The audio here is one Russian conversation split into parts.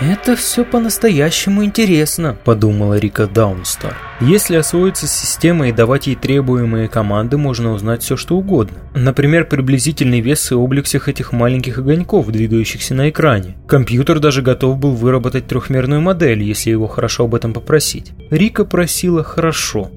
«Это все по-настоящему интересно», – подумала Рика Даунстар. Если освоиться с системой и давать ей требуемые команды, можно узнать все что угодно. Например, приблизительный вес и облик всех этих маленьких огоньков, двигающихся на экране. Компьютер даже готов был выработать трехмерную модель, если его хорошо об этом попросить. Рика просила хорошо.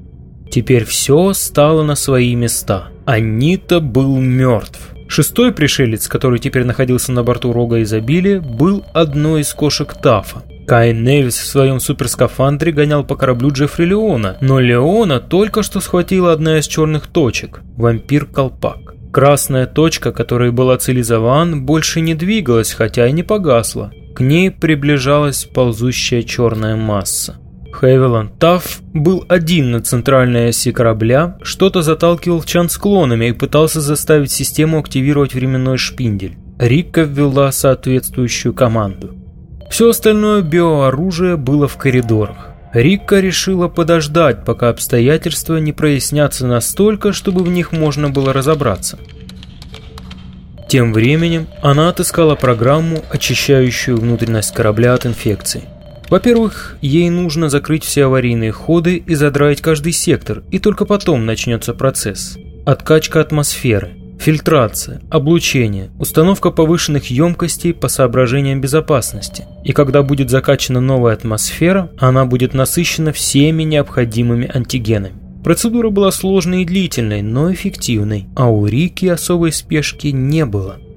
Теперь все стало на свои места. Анита был мертв. Шестой пришелец, который теперь находился на борту Рога Изобилия, был одной из кошек Тафа. Кайн Невис в своем суперскафандре гонял по кораблю Джеффри Леона, но Леона только что схватила одна из черных точек – вампир-колпак. Красная точка, которой была цилизован, больше не двигалась, хотя и не погасла. К ней приближалась ползущая черная масса. Хевиланд Тафф был один на центральной оси корабля, что-то заталкивал в чан склонами и пытался заставить систему активировать временной шпиндель. Рикка ввела соответствующую команду. Все остальное биооружие было в коридорах. Рикка решила подождать, пока обстоятельства не прояснятся настолько, чтобы в них можно было разобраться. Тем временем она отыскала программу, очищающую внутренность корабля от инфекции. Во-первых, ей нужно закрыть все аварийные ходы и задраить каждый сектор, и только потом начнется процесс. Откачка атмосферы, фильтрация, облучение, установка повышенных емкостей по соображениям безопасности. И когда будет закачана новая атмосфера, она будет насыщена всеми необходимыми антигенами. Процедура была сложной и длительной, но эффективной, а у Рики особой спешки не было –